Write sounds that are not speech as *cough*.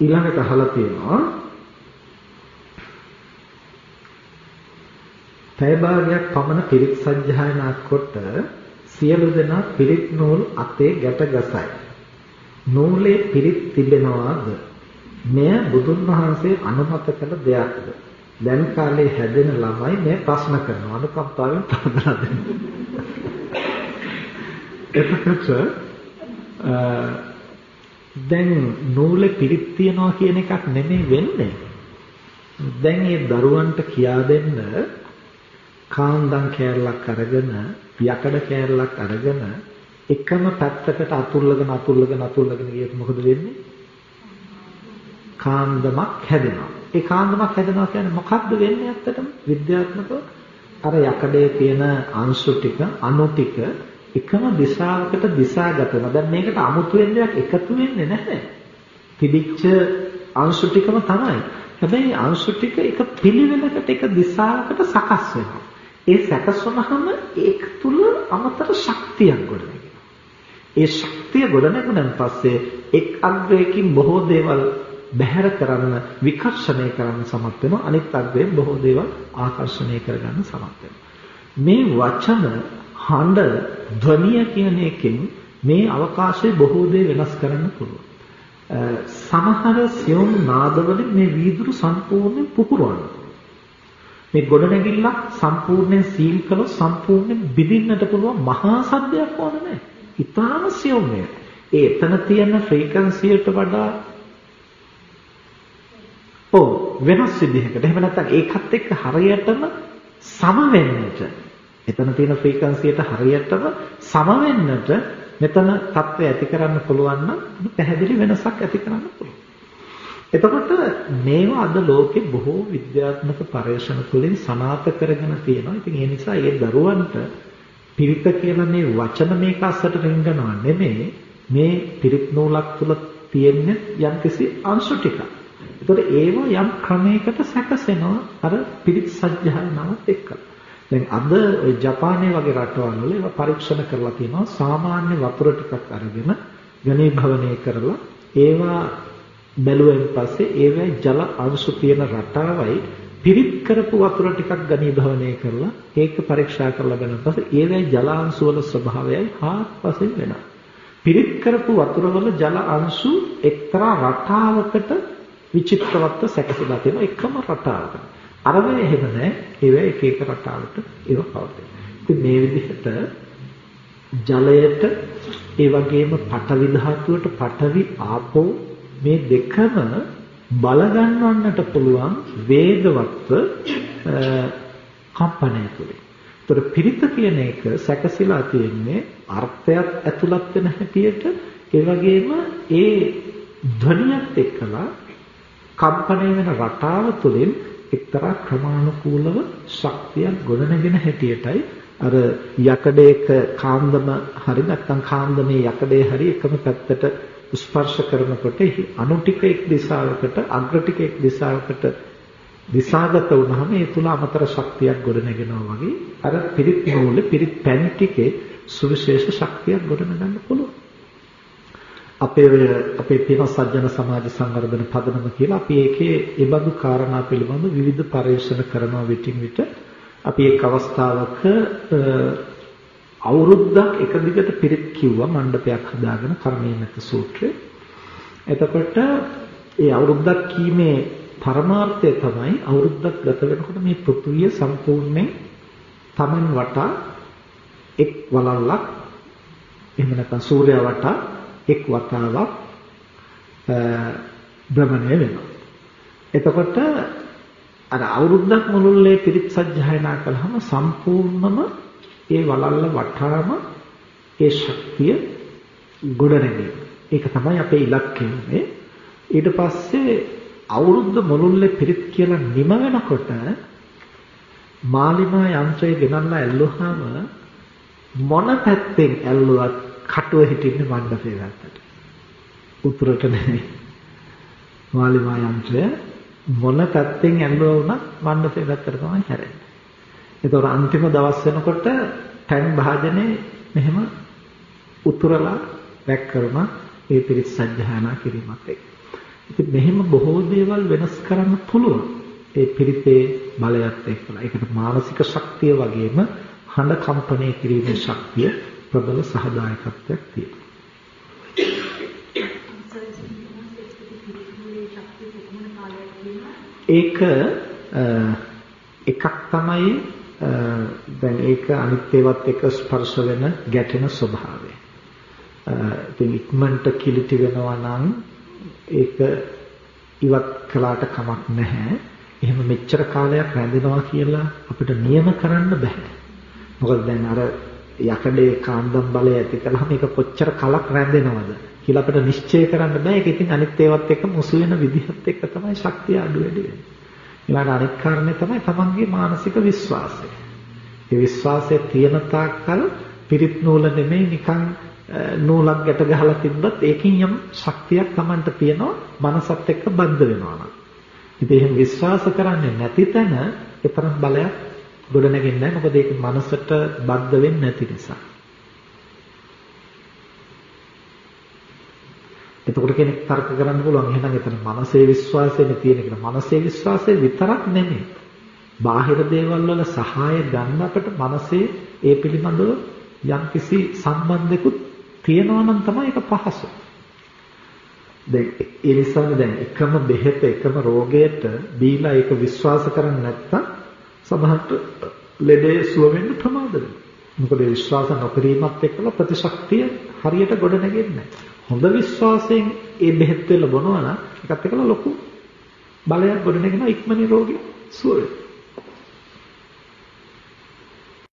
ඊළඟට අහලා තියෙනවා පැය භාගයක් පමණ පිරිත් සජ්ජායනා කොට සියලු දෙනා පිරිත් නූල් අතේ ගැට ගසයි. නූලේ පිරිත් තිබෙනවාද? මෙය බුදුන් වහන්සේ අනුමත කළ දෙයක්ද? දැන් කාලේ හැදෙන ළමයි මේ ප්‍රශ්න කරනවා අනුකම්පාවෙන් පහදලා දෙන්න. *laughs* එතකොට දැන් නූලේ පිරිත් තියනවා කියන එකක් නෙමෙයි වෙන්නේ. දැන් මේ දරුවන්ට කියා දෙන්න කාන්දම් කෑල්ලක් අරගෙන යකඩ කෑල්ලක් අරගෙන එකම පැත්තකට අතුල්ලගෙන අතුල්ලගෙන අතුල්ලගෙන ගියොත් මොකද වෙන්නේ? කාන්දමක් හැදෙනවා. ඒ කාන්දමක් හැදෙනවා කියන්නේ මොකක්ද වෙන්නේ ඇත්තටම? විද්‍යාත්මකව අර යකඩේ තියෙන අංශු ටික අණු ටික එකම දිශාවකට දිශාගත වෙනවා. දැන් මේකට අමුතු වෙන්නයක් එකතු වෙන්නේ නැහැ. තිබිච්ච අංශු ටිකම තමයි. හැබැයි අංශු ටික එක පිළිවෙලකට එක දිශාවකට සකස් වෙනවා. ඒ සකස් වුනහම ඒක තුල අමතර ශක්තියක් ගොඩනගෙනවා. ඒ ශක්තිය ගොඩනගුණන් පස්සේ එක් අග්‍රයකින් බොහෝ දේවල් බැහැර කරන්න විකර්ෂණය කරන්න සමත් වෙනවා අනිත් අග්‍රයෙන් බොහෝ දේවල් ආකර්ෂණය කරගන්න සමත් මේ වචන හඬ ධ්වනිය කියන එකෙන් මේ අවකාශයේ බොහෝ දේ වෙනස් කරන්න පුළුවන්. සමහර සියුම් නාදවලින් මේ වීදුරු සම්පූර්ණයෙන් පුපුරවන්න මේ ගොඩනැගිල්ල සම්පූර්ණයෙන් සීල් කළොත් සම්පූර්ණයෙන් බිඳින්නට පුළුවන් මහා සද්දයක් ඕන නැහැ. ඊටාම සියුම් ඒ එතන තියෙන ෆ්‍රීකවන්සියට වඩා ඔව් වෙනස් විදිහකට. එහෙම නැත්නම් ඒකත් එක්ක හරියටම සම වෙන්නට එතන තියෙන ෆ්‍රීකවන්සියට හරියටම සම වෙන්නට මෙතන தත්ත්වය ඇති කරන්න පුළුවන් නම් පැහැදිලි වෙනසක් ඇති කරන්න පුළුවන්. එතකොට මේවා අද ලෝකේ බොහෝ විද්‍යාත්මක පරීක්ෂණ තුළින් සනාථ කරගෙන තියෙනවා. ඉතින් ඒ නිසා ඒ දරුවන්ට පිරිත කියලා මේ වචන මේක අස්සට රිංගනවා නෙමෙයි මේ පිරිත් නූලක් තුල තියෙන යම්කිසි අංශ ටිකක්. එතකොට ඒව යම් ක්‍රමයකට සැකසෙනවා අර පිරිත් සජ්ජායනාවත් එක්කලා. දැන් අද ඔය ජපානයේ වගේ රටවල් වල ඒවා පරීක්ෂණ කරලා තියෙනවා සාමාන්‍ය වතුර ටිකක් අරගෙන ඝනීභවනය කරලා ඒවා බැලුවෙන් පස්සේ ඒවැ ජල අංශු තියෙන රටාවයි පිරිත් කරපු වතුර ටිකක් ඝනීභවනය කරලා ඒක පරීක්ෂා කරලා බලන පස්සේ ඒවැ ජල අංශු වල ස්වභාවයයි හාත්පසින් වෙනස්. පිරිත් කරපු වතුර වල ජල අංශු එක්තරා රටාවකට විචිත්‍රවත්ව සැකසීලා තියෙන එකම රටාවකට. අරවේ එහෙම නැහැ. ඒවා එක එක රටාවට ඒව පවතින. ඉතින් මේ විදිහට ජලයට ඒ වගේම පඨවි ධාතුවට පඨවි ආපෝ මේ දෙකම බල ගන්නවන්නට පුළුවන් වේගවත්ව කම්පනය තුලින්. ඒතර පිරිත කියන එක සැකසීලා තියෙන්නේ අර්ථයක් ඇතුළත් වෙන හැටියට ඒ වගේම ඒ ධ්වනියත් එක්කලා කම්පණය වෙන රටාව තුළින් එක්තරා ක්‍රමානුකූලව ශක්තියක් ගොඩනගෙන හැටියටයි අර යකඩේක කාන්දම හරි නැත්නම් කාන්දමේ යකඩේ හරි එකම පැත්තට ස්පර්ශ කරනකොට අණු ටික එක් දිශාවකට අග්‍ර ටික එක් දිශාවකට දිශාගත වුනහම ඒ තුල අමතර ශක්තියක් ගොඩනගෙනවා වගේ අර පිරිත් නූලේ පිරිත් පැන් ටිකේ සුවිශේෂ ශක්තියක් ගොඩනගන්න පුළුවන්. අපේ අපේ තියෙන සජ්ජන සමාජ සංවර්ධන පදනම කියලා අපි ඒකේ ඒ බඳු කාරණා පිළිබඳ විවිධ පරීක්ෂණ කරනවා විටින් විට අපි එක් අවස්ථාවක අවුරුද්දක් එක දිගට පිරිත් කිව්වා මණ්ඩපයක් හදාගෙන කර්මීයක සූත්‍රය. එතකොට ඒ අවුරුද්දක් කීමේ පරමාර්ථය තමයි අවුරුද්දක් ගත වෙනකොට මේ පෘථුවිය සම්පූර්ණයෙන් Taman වටා එක් වලල්ලක් එහෙම නැත්නම් සූර්යයා වටා එක් වතාවක් භ්‍රමණය වෙනවා. එතකොට අර අවුරුද්දක් මුළුල්ලේ පිරිත් සජ්ජායනා කළාම සම්පූර්ණම ඒ වලල්ල වටාම ඒ ශක්තිය ගොඩනැගෙන. ඒක තමයි අපේ ඉලක්කය මේ. ඊට පස්සේ අවුරුද්ද මුළුල්ලේ පිරිත් කියලා නිම වෙනකොට මාලිමා යන්ත්‍රය ගෙනල්ලා ඇල්ලුවාම මොන පැත්තෙන් ඇල්ලුවත් කටුව හිටින්නේ මණ්ඩපේ පැත්තට. උතුරට නෙමෙයි. මාලිමා යන්ත්‍රය මොන පැත්තෙන් ඇල්ලුවා වුණත් මණ්ඩපේ පැත්තට තමයි හැරෙන්නේ. ඒතකොට අන්තිම දවස් වෙනකොට ටැන් භාජනේ මෙහෙම උතුරලා රැක් කරන ඒ පිරිත් සජ්ජහානා කිරීමත් එක්ක. ඉතින් මෙහෙම බොහෝ දේවල් වෙනස් කරන්න පුළුවන්. ඒ පිරිතේ බලයත් එක්කලා. ඒකට මානසික ශක්තිය වගේම හඬ කම්පණය කිරීමේ ශක්තිය ප්‍රබල සහදායකත්වයක් තියෙනවා. ඒක එකක් තමයි දැන් ඒක අනිත් ඒවත් එක්ක ස්පර්ශ වෙන ගැටෙන ස්වභාවය. ඉතින් ඉක්මනට කිලිටි වෙනවා නම් ඒක ඉවත් කළාට කමක් නැහැ. එහෙම මෙච්චර කාලයක් රැඳෙනවා කියලා අපිට නියම කරන්න බෑ. මොකද දැන් අර යකඩේ කාන්දම් බලය ඇති කළාම ඒක කොච්චර කලක් රැඳෙනවද කියලා අපිට නිශ්චය කරන්න බෑ. ඒක ඉතින් අනිත් ඒවත් එක්ක මුසු වෙන විදිහත් එක්ක තමයි ශක්තිය අඩු වැඩි වෙන්නේ. ඊළඟ අනිත් කාරණේ තමයි තමන්ගේ මානසික විශ්වාසය. ඒ විශ්වාසය තියෙන තාක්කල් පිරිත් නූල නෙමෙයි නිකන් නූලක් ගැට ගහලා තිබ්බත් ඒකින් යම් ශක්තියක් තමන්ට තියෙනවා මනසත් එක්ක බද්ධ වෙනවා නම්. ඉතින් එහෙම විශ්වාස කරන්නේ නැති තැන ඒ තරම් බලයක් ගොඩ නැගෙන්නේ නැහැ. මොකද ඒක මනසට බද්ධ වෙන්නේ නැති නිසා. එතකොට කෙනෙක් තර්ක කරන්න පුළුවන් එහෙනම් එතන මනසේ විශ්වාසයනේ තියෙන කියලා. මනසේ විශ්වාසය විතරක් නෙමෙයි. බාහිර දේවල් වල සහාය ගන්න අපට මනසේ ඒ පිළිබඳව යම්කිසි සම්බන්ධයකුත් තියෙනවා නම් තමයි ඒක පහසු. දැන් ඒ නිසානේ දැන් එකම බෙහෙත එකම රෝගයට දීලා ඒක විශ්වාස කරන්නේ නැත්තම් සමහරට ලෙඩේ සුව වෙන්න ප්‍රමාද වෙනවා. මොකද විශ්වාස නොකිරීමත් එක්කලා ප්‍රතිශක්තිය හරියට ගොඩ නැගෙන්නේ හොඳ විශ්වාසයෙන් ඒ බෙහෙත් වල බොනවා නම් ඒකත් එක්කලා ලොකු බලයක් ගොඩ නැගෙනවා ඉක්මනින් රෝගී සුව වෙනවා.